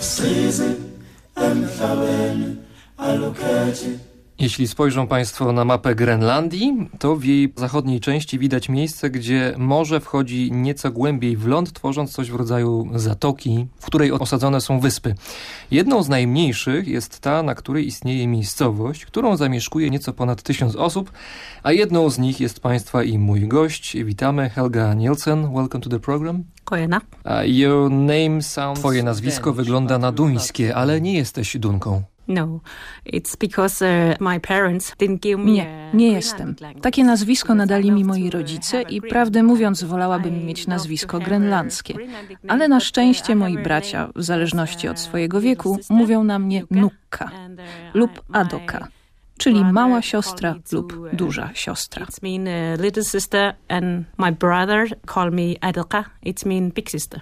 sizi emhlabeni alukhethi Jeśli spojrzą Państwo na mapę Grenlandii, to w jej zachodniej części widać miejsce, gdzie morze wchodzi nieco głębiej w ląd, tworząc coś w rodzaju zatoki, w której osadzone są wyspy. Jedną z najmniejszych jest ta, na której istnieje miejscowość, którą zamieszkuje nieco ponad tysiąc osób, a jedną z nich jest Państwa i mój gość. Witamy, Helga Nielsen. Welcome to the program. Kojena. Uh, your name sounds Twoje nazwisko wygląda na duńskie, ale nie jesteś Dunką. No, it's because uh, my parents didn't give me Nie, nie jestem. Takie nazwisko nadali mi moi rodzice i prawdę mówiąc wolałabym mieć nazwisko grenlandzkie. Ale na szczęście moi bracia, w zależności od swojego wieku, mówią na mnie Nukka lub Adoka, czyli mała siostra lub duża siostra. It's mean little sister and my brother call me Adoka. It's mean big sister.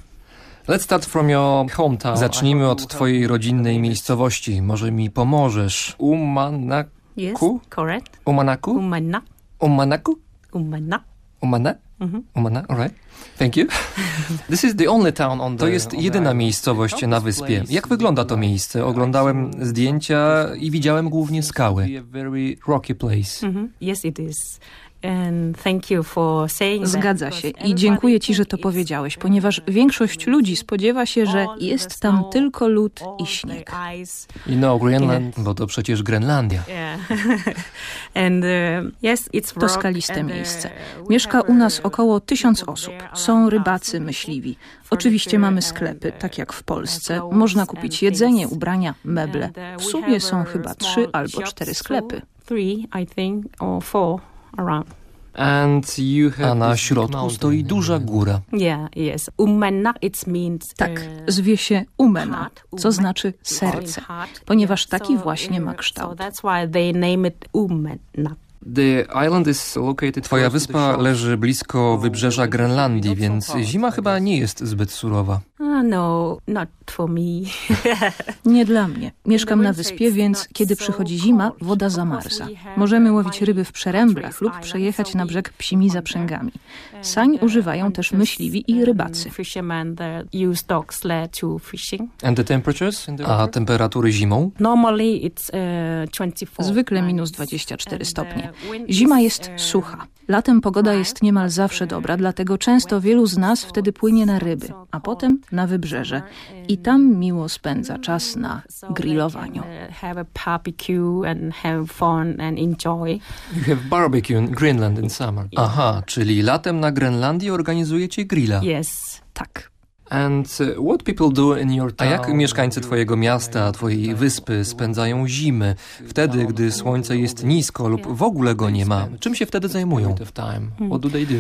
Let's start from your hometown. Zacznijmy od twojej rodzinnej miejscowości. Może mi pomożesz. Umanaku? Yes, correct. Umanaku? Umana. Umanaku? Umana. Umana? Mhm. Umana, alright. Thank you. This is the only town on the, to jest jedyna miejscowość na wyspie. Jak wygląda to miejsce? Oglądałem zdjęcia i widziałem głównie skały. very rocky place. Mhm. Yes, it is. And thank you for saying that, Zgadza się i dziękuję Ci, że to powiedziałeś, ponieważ większość ludzi spodziewa się, że jest tam snow, tylko lód i śnieg. ice. You know Greenland, bo to przecież Grenlandia. Uh, To skaliste uh, miejsce. Mieszka u nas około tysiąc people osób. Są rybacy, myśliwi. Oczywiście mamy and, sklepy, uh, tak jak w Polsce. Można kupić jedzenie, ubrania, meble. W sumie są chyba trzy albo cztery sklepy. Three, I think, or four around. And you have A na środku stoi duża góra. Yeah, yes. Umanak, it means... Tak, uh, zwie się Umena, co znaczy serce, ponieważ taki właśnie ma kształt. Twoja wyspa leży blisko wybrzeża Grenlandii, więc zima chyba nie jest zbyt surowa. Uh, no, not for me. Nie dla mnie. Mieszkam na wyspie, więc kiedy przychodzi zima, woda zamarza. Możemy łowić ryby w przeręblach lub przejechać na brzeg psimi zaprzęgami. Sań używają też myśliwi i rybacy. A temperatury zimą? Normally it's uh, 24. Zwykle minus 24 stopnie. Zima jest sucha. Latem pogoda jest niemal zawsze dobra, dlatego często wielu z nas wtedy płynie na ryby, a potem na wybrzeże i tam miło spędza czas na grillowaniu. Have a barbecue and have fun and enjoy. You have barbecue in Greenland in summer. Aha, czyli latem na Grenlandii organizujecie grilla. Yes. Tak. And uh, what people do in your town? A jak mieszkańcy twojego miasta, twojej wyspy spędzają zimy, wtedy, gdy słońce jest nisko lub w ogóle go nie ma? Czym się wtedy zajmują? What do they do?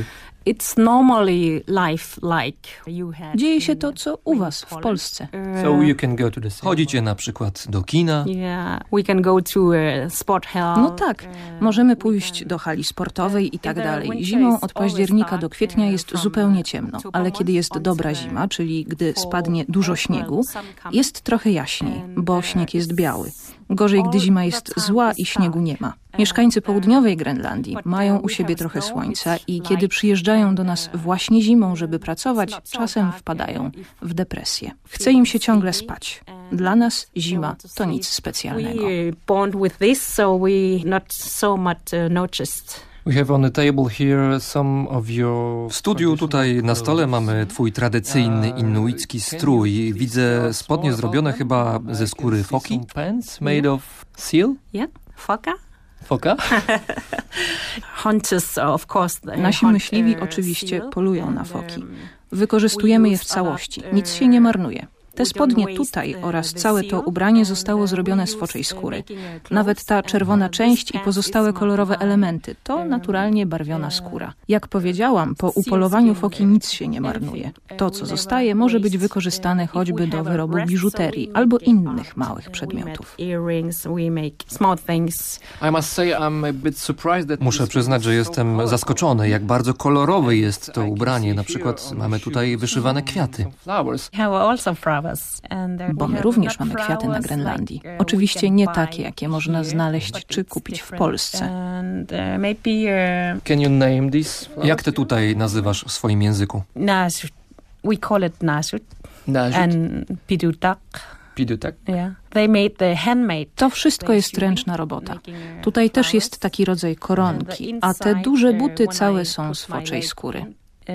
It's normally life like you had Dzieje się in- to, co u was w Polsce. Uh, So you can go to the Chodzicie na przykład do kina? Yeah, we can go to a sport hall. No tak, możemy pójść do hali sportowej i tak dalej. Zimą od października do kwietnia jest zupełnie ciemno, ale kiedy jest dobra zima, czyli gdy spadnie dużo śniegu, jest trochę jaśniej, bo śnieg jest biały. Gorzej, gdy zima jest zła i śniegu nie ma. Mieszkańcy południowej Grenlandii mają u siebie trochę słońca i kiedy przyjeżdżają do nas właśnie zimą, żeby pracować, czasem wpadają w depresję. Chce im się ciągle spać. Dla nas zima to nic specjalnego. Uh. W studiu tutaj na stole mamy twój tradycyjny inuicki strój. Widzę spodnie zrobione chyba ze skóry foki. Pants made of seal? Yeah, foka. Foka? Hunters, of course. they Nasi myśliwi uh, oczywiście polują na foki. um, Wykorzystujemy je w całości. Nic się nie marnuje. Te spodnie tutaj oraz całe to ubranie zostało zrobione z foczej skóry. Nawet ta czerwona część i pozostałe kolorowe elementy to naturalnie barwiona skóra. Jak powiedziałam, po upolowaniu foki nic się nie marnuje. To, co zostaje, może być wykorzystane choćby do wyrobu biżuterii albo innych małych przedmiotów. Muszę przyznać, że jestem zaskoczony, jak bardzo kolorowe jest to ubranie. Na przykład mamy tutaj wyszywane kwiaty. Bo my również mamy kwiaty na Grenlandii. Oczywiście nie takie, jakie można znaleźć czy kupić w Polsce. Can you name this? Jak ty tutaj nazywasz w swoim języku? Nasut. We call it nasut. And pidutak. Pidutak. Yeah. They made the handmade. To wszystko jest ręczna robota. Tutaj też jest taki rodzaj koronki, a te duże buty całe są z foczej skóry. Uh,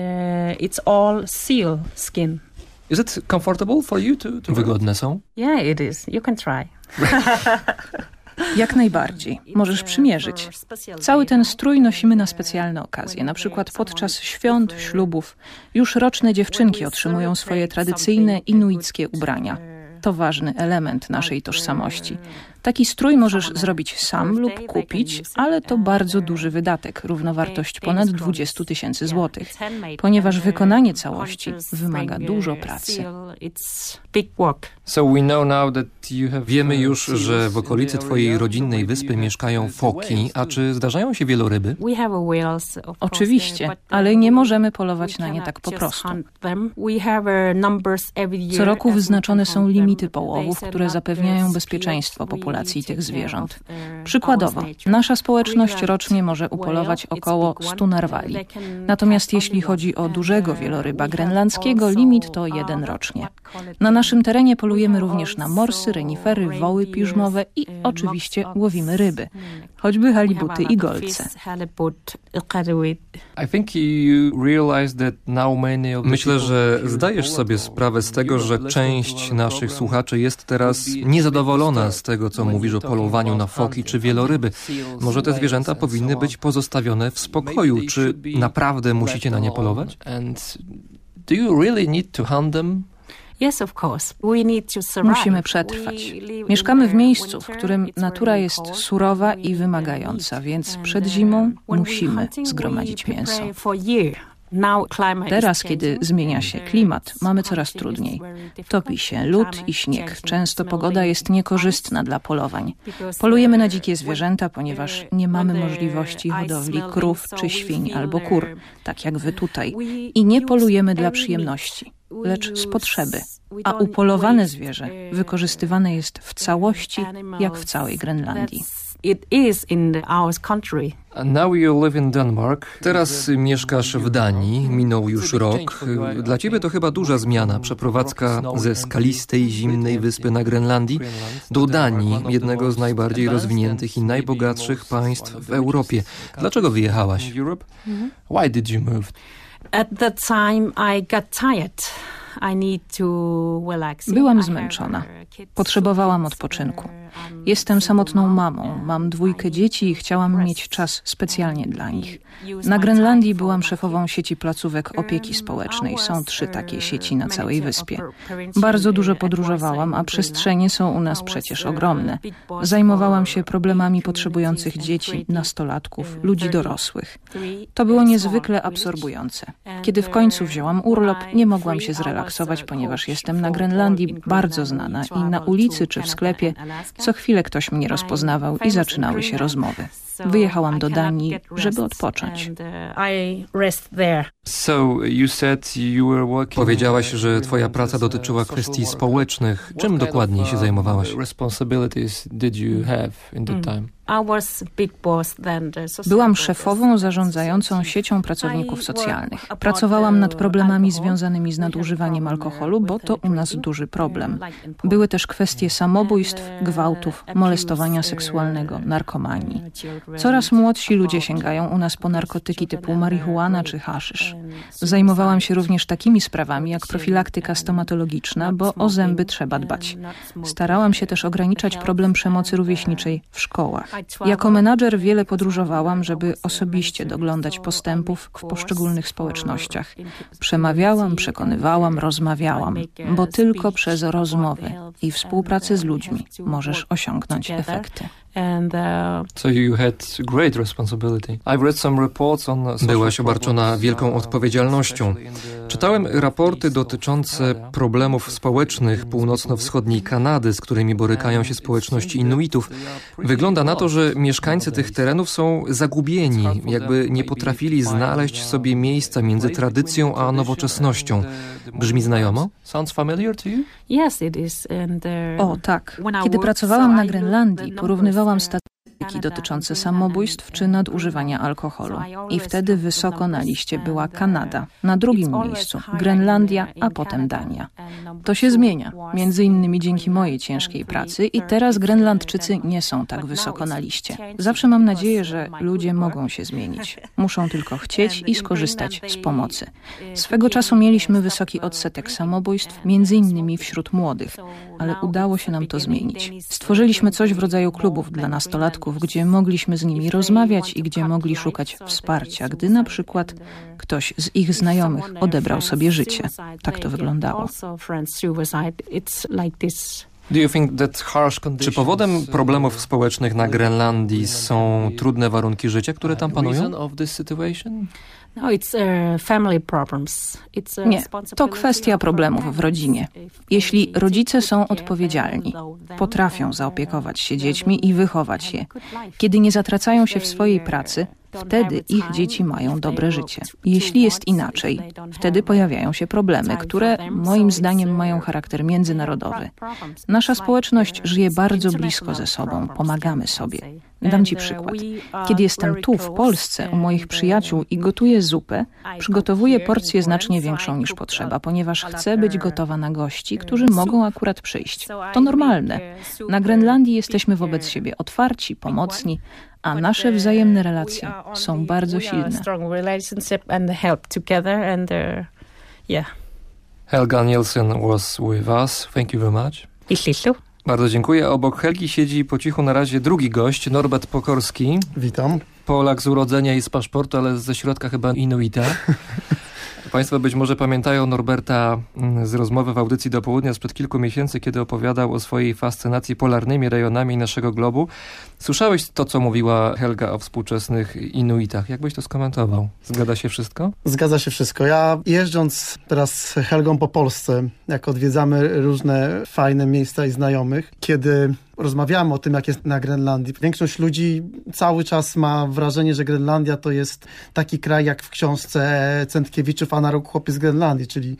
it's all seal skin. Is it comfortable for you to, to Wygodne są? Yeah, it is. You can try. Jak najbardziej. Możesz przymierzyć. Cały ten strój nosimy na specjalne okazje, na przykład podczas świąt, ślubów. Już roczne dziewczynki otrzymują swoje tradycyjne inuickie ubrania. To ważny element naszej tożsamości. Taki strój możesz zrobić sam lub kupić, ale to bardzo duży wydatek, równowartość ponad 20 tysięcy złotych, ponieważ wykonanie całości wymaga dużo pracy. Wiemy już, że w okolicy twojej rodzinnej wyspy mieszkają foki, a czy zdarzają się wieloryby? Oczywiście, ale nie możemy polować na nie tak po prostu. Co roku wyznaczone są limity połowów, które zapewniają bezpieczeństwo populacji tych zwierząt. Przykładowo, nasza społeczność rocznie może upolować około 100 narwali. Natomiast jeśli chodzi o dużego wieloryba grenlandzkiego, limit to jeden rocznie. Na naszym terenie polujemy również na morsy, renifery, woły piżmowe i oczywiście łowimy ryby, choćby halibuty i golce. Myślę, że zdajesz sobie sprawę z tego, że część naszych słuchaczy jest teraz niezadowolona z tego, co mówisz o polowaniu na foki czy wieloryby. Może te zwierzęta powinny być pozostawione w spokoju. Czy naprawdę musicie na nie polować? Do you really need to hunt them? Musimy przetrwać. Mieszkamy w miejscu, w którym natura jest surowa i wymagająca, więc przed zimą musimy zgromadzić mięso. Teraz, kiedy zmienia się klimat, mamy coraz trudniej. Topi się lód i śnieg. Często pogoda jest niekorzystna dla polowań. Polujemy na dzikie zwierzęta, ponieważ nie mamy możliwości hodowli krów czy świń albo kur, tak jak wy tutaj. I nie polujemy dla przyjemności, lecz z potrzeby. A upolowane zwierzę wykorzystywane jest w całości, jak w całej Grenlandii. It is in our country. Now you live in Denmark. Teraz mieszkasz w Danii, minął już rok. Dla ciebie to chyba duża zmiana, przeprowadzka ze skalistej, zimnej wyspy na Grenlandii do Danii, jednego z najbardziej rozwiniętych i najbogatszych państw w Europie. Dlaczego wyjechałaś? Why did you move? At that time I got tired. Byłam zmęczona. Potrzebowałam odpoczynku. Jestem samotną mamą, mam dwójkę dzieci i chciałam mieć czas specjalnie dla nich. Na Grenlandii byłam szefową sieci placówek opieki społecznej. Są trzy takie sieci na całej wyspie. Bardzo dużo podróżowałam, a przestrzenie są u nas przecież ogromne. Zajmowałam się problemami potrzebujących dzieci, nastolatków, ludzi dorosłych. To było niezwykle absorbujące. Kiedy w końcu wzięłam urlop, nie mogłam się zrelaksować, ponieważ jestem na Grenlandii bardzo znana i na ulicy czy w sklepie co chwilę ktoś mnie rozpoznawał i zaczynały się rozmowy. Wyjechałam do Danii, żeby odpocząć. Powiedziałaś, że twoja praca dotyczyła kwestii społecznych. Czym dokładnie się zajmowałaś? Byłam szefową zarządzającą siecią pracowników socjalnych. Pracowałam nad problemami związanymi z nadużywaniem alkoholu, bo to u nas duży problem. Były też kwestie samobójstw, gwałtów, molestowania seksualnego, narkomanii. Coraz młodsi ludzie sięgają u nas po narkotyki typu marihuana czy haszysz. Zajmowałam się również takimi sprawami jak profilaktyka stomatologiczna, bo o zęby trzeba dbać. Starałam się też ograniczać problem przemocy rówieśniczej w szkołach. Jako menadżer wiele podróżowałam, żeby osobiście doglądać postępów w poszczególnych społecznościach. Przemawiałam, przekonywałam, rozmawiałam, bo tylko przez rozmowę i współpracę z ludźmi możesz osiągnąć efekty. And, uh, so you had great responsibility. I've read some reports on Byłaś obarczona wielką odpowiedzialnością. Czytałem raporty dotyczące problemów społecznych północno-wschodniej Kanady, z którymi borykają się społeczności Inuitów. Wygląda na to, że mieszkańcy tych terenów są zagubieni, jakby nie potrafili znaleźć sobie miejsca między tradycją a nowoczesnością. Brzmi znajomo? Sounds familiar to you? Yes, it is. Uh, o tak. Kiedy pracowałam na Grenlandii, porównywałam вам przypadki dotyczące samobójstw czy nadużywania alkoholu. I wtedy wysoko na liście była Kanada, na drugim miejscu Grenlandia, a potem Dania. To się zmienia, między innymi dzięki mojej ciężkiej pracy i teraz Grenlandczycy nie są tak wysoko na liście. Zawsze mam nadzieję, że ludzie mogą się zmienić. Muszą tylko chcieć i skorzystać z pomocy. Swego czasu mieliśmy wysoki odsetek samobójstw, między innymi wśród młodych, ale udało się nam to zmienić. Stworzyliśmy coś w rodzaju klubów dla nastolatków, gdzie mogliśmy z nimi rozmawiać i gdzie mogli szukać wsparcia, gdy na przykład ktoś z ich znajomych odebrał sobie życie. Tak to wyglądało. Czy powodem problemów społecznych na Grenlandii są trudne warunki życia, które tam panują? No, uh, Nie, to kwestia problemów w rodzinie. Jeśli rodzice są odpowiedzialni, potrafią zaopiekować się dziećmi i wychować je, kiedy nie zatracają się w swojej pracy, Wtedy ich dzieci mają dobre życie. Jeśli jest inaczej, wtedy pojawiają się problemy, które moim zdaniem mają charakter międzynarodowy. Nasza społeczność żyje bardzo blisko ze sobą, pomagamy sobie. Dam Ci przykład. Kiedy jestem tu, w Polsce, u moich przyjaciół i gotuję zupę, przygotowuję porcję znacznie większą niż potrzeba, ponieważ chcę być gotowa na gości, którzy mogą akurat przyjść. To normalne. Na Grenlandii jesteśmy wobec siebie otwarci, pomocni, a nasze wzajemne relacje są bardzo silne. Helga Nielsen was with us. Thank you very much. Bardzo dziękuję. Obok Helgi siedzi po cichu na razie drugi gość, Norbert Pokorski. Witam. Polak z urodzenia i z paszportu, ale ze środka chyba Inuita. Państwo być może pamiętają Norberta mm, z rozmowy w audycji do południa sprzed kilku miesięcy, kiedy opowiadał o swojej fascynacji polarnymi rejonami naszego globu. Słyszałeś to, co mówiła Helga o współczesnych Inuitach. Jak byś to skomentował? Zgadza się wszystko? Zgadza się wszystko. Ja jeżdżąc teraz z Helgą po Polsce, jak odwiedzamy różne fajne miejsca i znajomych, kiedy rozmawiamy o tym, jak jest na Grenlandii. Większość ludzi cały czas ma wrażenie, że Grenlandia to jest taki kraj jak w książce Centkiewiczów, a na rok chłopiec z Grenlandii, czyli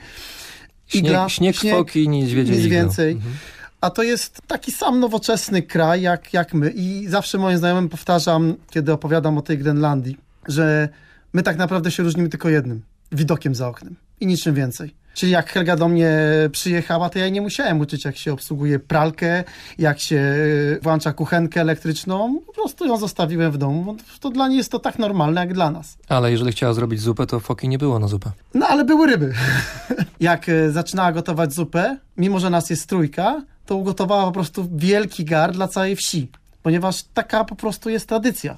igla, śnieg, śnieg, foki, niedźwiedzie, nic więcej. Mhm. A to jest taki sam nowoczesny kraj jak, jak my. I zawsze moim znajomym powtarzam, kiedy opowiadam o tej Grenlandii, że my tak naprawdę się różnimy tylko jednym widokiem za oknem i niczym więcej. Czyli jak Helga do mnie przyjechała, to ja nie musiałem uczyć, jak się obsługuje pralkę, jak się e, włącza kuchenkę elektryczną. Po prostu ją zostawiłem w domu. To dla niej jest to tak normalne, jak dla nas. Ale jeżeli chciała zrobić zupę, to foki nie było na zupę. No, ale były ryby. jak e, zaczynała gotować zupę, mimo że nas jest trójka, to ugotowała po prostu wielki gar dla całej wsi. Ponieważ taka po prostu jest tradycja.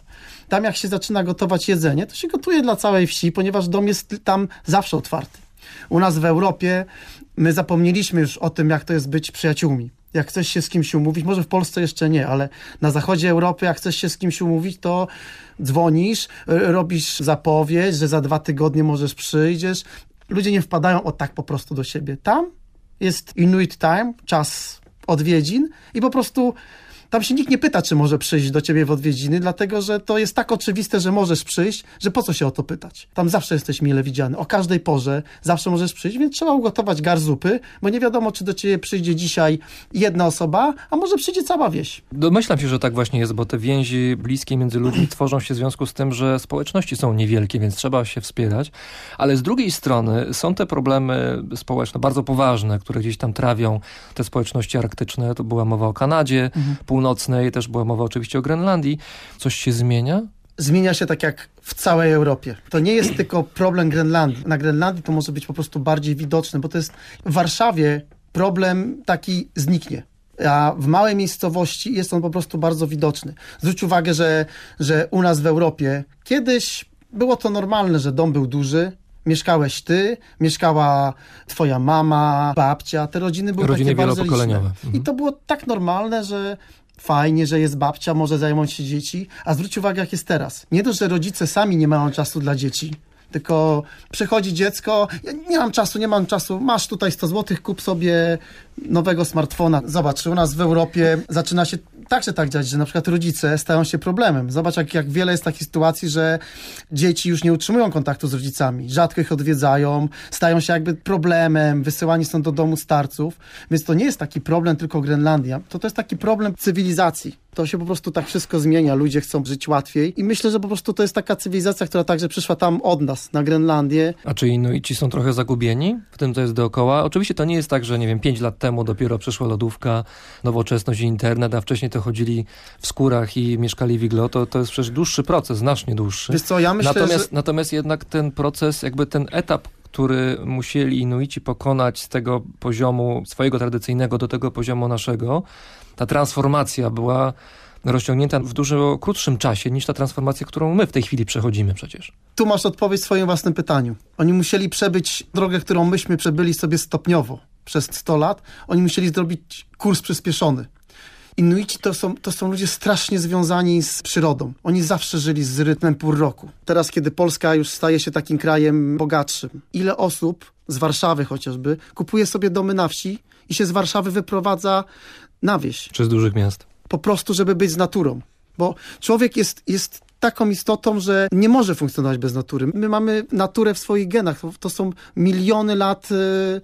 Tam jak się zaczyna gotować jedzenie, to się gotuje dla całej wsi, ponieważ dom jest tam zawsze otwarty. U nas w Europie my zapomnieliśmy już o tym, jak to jest być przyjaciółmi. Jak chcesz się z kimś umówić, może w Polsce jeszcze nie, ale na zachodzie Europy, jak chcesz się z kimś umówić, to dzwonisz, robisz zapowiedź, że za dwa tygodnie możesz przyjdziesz. Ludzie nie wpadają o tak po prostu do siebie. Tam jest Inuit Time, czas odwiedzin i po prostu tam się nikt nie pyta, czy może przyjść do ciebie w odwiedziny, dlatego że to jest tak oczywiste, że możesz przyjść, że po co się o to pytać. Tam zawsze jesteś mile widziany. O każdej porze zawsze możesz przyjść, więc trzeba ugotować gar zupy, bo nie wiadomo, czy do ciebie przyjdzie dzisiaj jedna osoba, a może przyjdzie cała wieś. Domyślam się, że tak właśnie jest, bo te więzi bliskie między ludźmi tworzą się w związku z tym, że społeczności są niewielkie, więc trzeba się wspierać. Ale z drugiej strony są te problemy społeczne, bardzo poważne, które gdzieś tam trawią te społeczności arktyczne. To była mowa o Kanadzie, mhm północnej, też była mowa oczywiście o Grenlandii. Coś się zmienia? Zmienia się tak jak w całej Europie. To nie jest tylko problem Grenlandii. Na Grenlandii to może być po prostu bardziej widoczne, bo to jest w Warszawie problem taki zniknie. A w małej miejscowości jest on po prostu bardzo widoczny. Zwróć uwagę, że, że u nas w Europie kiedyś było to normalne, że dom był duży, mieszkałeś ty, mieszkała twoja mama, babcia, te rodziny były rodziny takie bardzo liczne. Mhm. I to było tak normalne, że fajnie, że jest babcia, może zajmować się dzieci, a zwróć uwagę, jak jest teraz. Nie to, że rodzice sami nie mają czasu dla dzieci, tylko przychodzi dziecko, ja nie mam czasu, nie mam czasu, masz tutaj 100 zł, kup sobie nowego smartfona. Zobacz, u nas w Europie zaczyna się także tak dziać, że na przykład rodzice stają się problemem. Zobacz, jak, jak wiele jest takich sytuacji, że dzieci już nie utrzymują kontaktu z rodzicami, rzadko ich odwiedzają, stają się jakby problemem, wysyłani są do domu starców, więc to nie jest taki problem tylko Grenlandia, to to jest taki problem cywilizacji To się po prostu tak wszystko zmienia, ludzie chcą żyć łatwiej i myślę, że po prostu to jest taka cywilizacja, która także przyszła tam od nas, na Grenlandię. A czy Inuici są trochę zagubieni w tym, co jest dookoła? Oczywiście to nie jest tak, że nie wiem, pięć lat temu dopiero przyszła lodówka, nowoczesność i internet, a wcześniej to chodzili w skórach i mieszkali w iglo. To, to jest przecież dłuższy proces, znacznie dłuższy. Wiesz co, ja myślę, natomiast, że... natomiast jednak ten proces, jakby ten etap który musieli Inuici pokonać z tego poziomu swojego tradycyjnego do tego poziomu naszego, ta transformacja była rozciągnięta w dużo krótszym czasie niż ta transformacja, którą my w tej chwili przechodzimy przecież. Tu masz odpowiedź w swoim własnym pytaniu. Oni musieli przebyć drogę, którą myśmy przebyli sobie stopniowo przez 100 lat. Oni musieli zrobić kurs przyspieszony. Inuici to są, to są ludzie strasznie związani z przyrodą. Oni zawsze żyli z rytmem pół roku. Teraz, kiedy Polska już staje się takim krajem bogatszym, ile osób z Warszawy chociażby kupuje sobie domy na wsi i się z Warszawy wyprowadza na wieś. Czy z dużych miast. Po prostu, żeby być z naturą. Bo człowiek jest, jest taką istotą, że nie może funkcjonować bez natury. My mamy naturę w swoich genach. To są miliony lat y,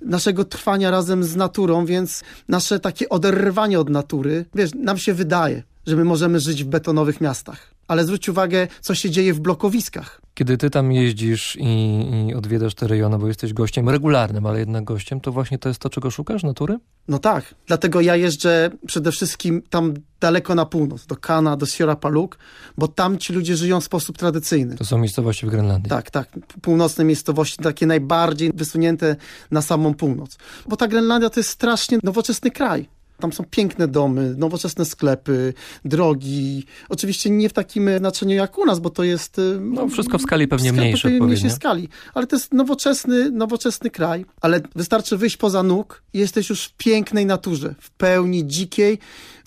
naszego trwania razem z naturą, więc nasze takie oderwanie od natury, wiesz, nam się wydaje, że my możemy żyć w betonowych miastach. Ale zwróć uwagę, co się dzieje w blokowiskach. Kiedy ty tam jeździsz i, i odwiedzasz te rejony, bo jesteś gościem regularnym, ale jednak gościem, to właśnie to jest to, czego szukasz, natury? No tak, dlatego ja jeżdżę przede wszystkim tam daleko na północ, do Kana, do Sierra Paluk, bo tam ci ludzie żyją w sposób tradycyjny. To są miejscowości w Grenlandii. Tak, tak. Północne miejscowości, takie najbardziej wysunięte na samą północ. Bo ta Grenlandia to jest strasznie nowoczesny kraj. Tam są piękne domy, nowoczesne sklepy, drogi. Oczywiście nie w takim znaczeniu jak u nas, bo to jest... y, No wszystko w skali pewnie mniejszej w mniejszej skali. Ale to jest nowoczesny, nowoczesny kraj. Ale wystarczy wyjść poza nóg i jesteś już w pięknej naturze, w pełni dzikiej,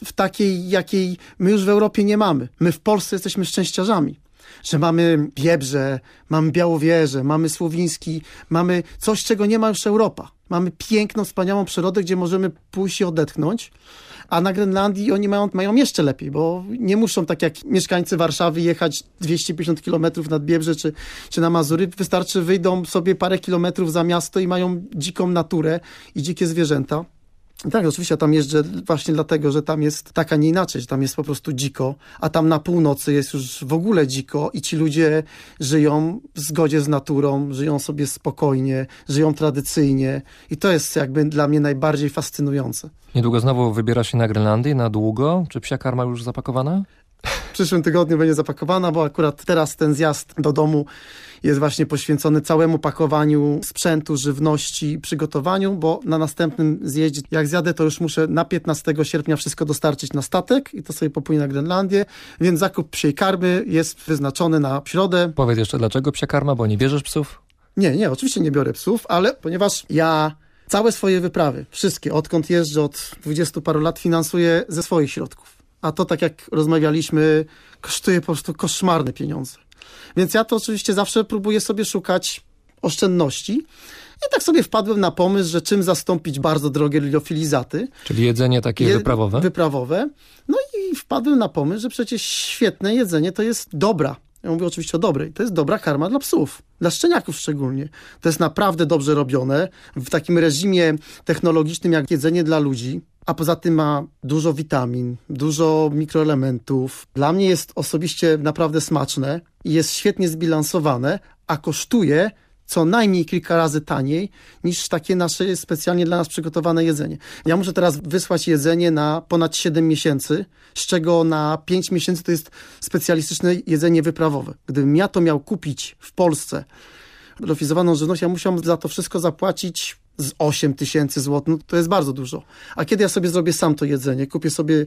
w takiej, jakiej my już w Europie nie mamy. My w Polsce jesteśmy szczęściarzami że mamy Biebrze, mamy Białowieżę, mamy Słowiński, mamy coś, czego nie ma już Europa. Mamy piękną, wspaniałą przyrodę, gdzie możemy pójść i odetchnąć. A na Grenlandii oni mają, mają jeszcze lepiej, bo nie muszą, tak jak mieszkańcy Warszawy, jechać 250 kilometrów nad Biebrze czy, czy na Mazury. Wystarczy wyjdą sobie parę kilometrów za miasto i mają dziką naturę i dzikie zwierzęta. Tak, oczywiście tam jeżdżę właśnie dlatego, że tam jest tak, a nie inaczej, że tam jest po prostu dziko, a tam na północy jest już w ogóle dziko i ci ludzie żyją w zgodzie z naturą, żyją sobie spokojnie, żyją tradycyjnie i to jest jakby dla mnie najbardziej fascynujące. Niedługo znowu wybierasz się na Grenlandię, na długo. Czy psia karma już zapakowana? W przyszłym tygodniu będzie zapakowana, bo akurat teraz ten zjazd do domu jest właśnie poświęcony całemu pakowaniu sprzętu, żywności, przygotowaniu, bo na następnym zjeździe, jak zjadę, to już muszę na 15 sierpnia wszystko dostarczyć na statek i to sobie popłynie na Grenlandię, więc zakup psiej karmy jest wyznaczony na środę. Powiedz jeszcze, dlaczego psia karma, bo nie bierzesz psów? Nie, nie, oczywiście nie biorę psów, ale ponieważ ja całe swoje wyprawy, wszystkie, odkąd jeżdżę od 20 paru lat, finansuję ze swoich środków. A to, tak jak rozmawialiśmy, kosztuje po prostu koszmarne pieniądze. Więc ja to oczywiście zawsze próbuję sobie szukać oszczędności. I tak sobie wpadłem na pomysł, że czym zastąpić bardzo drogie liofilizaty. Czyli jedzenie takie Je- wyprawowe? Wyprawowe. No i wpadłem na pomysł, że przecież świetne jedzenie to jest dobra. Ja mówię oczywiście o dobrej. To jest dobra karma dla psów. Dla szczeniaków szczególnie. To jest naprawdę dobrze robione. W takim reżimie technologicznym jak jedzenie dla ludzi. A poza tym ma dużo witamin, dużo mikroelementów. Dla mnie jest osobiście naprawdę smaczne i jest świetnie zbilansowane, a kosztuje co najmniej kilka razy taniej niż takie nasze specjalnie dla nas przygotowane jedzenie. Ja muszę teraz wysłać jedzenie na ponad 7 miesięcy, z czego na 5 miesięcy to jest specjalistyczne jedzenie wyprawowe. Gdybym ja to miał kupić w Polsce, rofizowaną żywność, ja musiałem za to wszystko zapłacić z 8 tysięcy złotych, no to jest bardzo dużo. A kiedy ja sobie zrobię sam to jedzenie, kupię sobie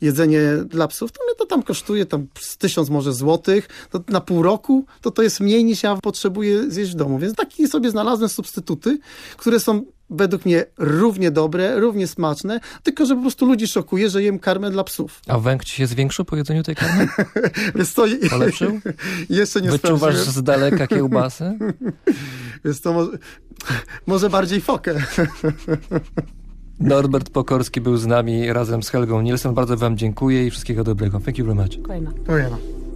jedzenie dla psów, to mnie to tam kosztuje tam tysiąc może złotych, to na pół roku to to jest mniej niż ja potrzebuję zjeść w domu. Więc takie sobie znalazłem substytuty, które są według mnie równie dobre, równie smaczne, tylko że po prostu ludzi szokuje, że jem karmę dla psów. A węg ci się zwiększył po jedzeniu tej karmy? Więc to Polepszył? jeszcze nie Wyczuwasz sprawdziłem. z daleka kiełbasy? Więc to może, może bardziej fokę. Norbert Pokorski był z nami razem z Helgą Nielsen. Bardzo wam dziękuję i wszystkiego dobrego. Thank you very much. Dziękujemy. Dziękujemy.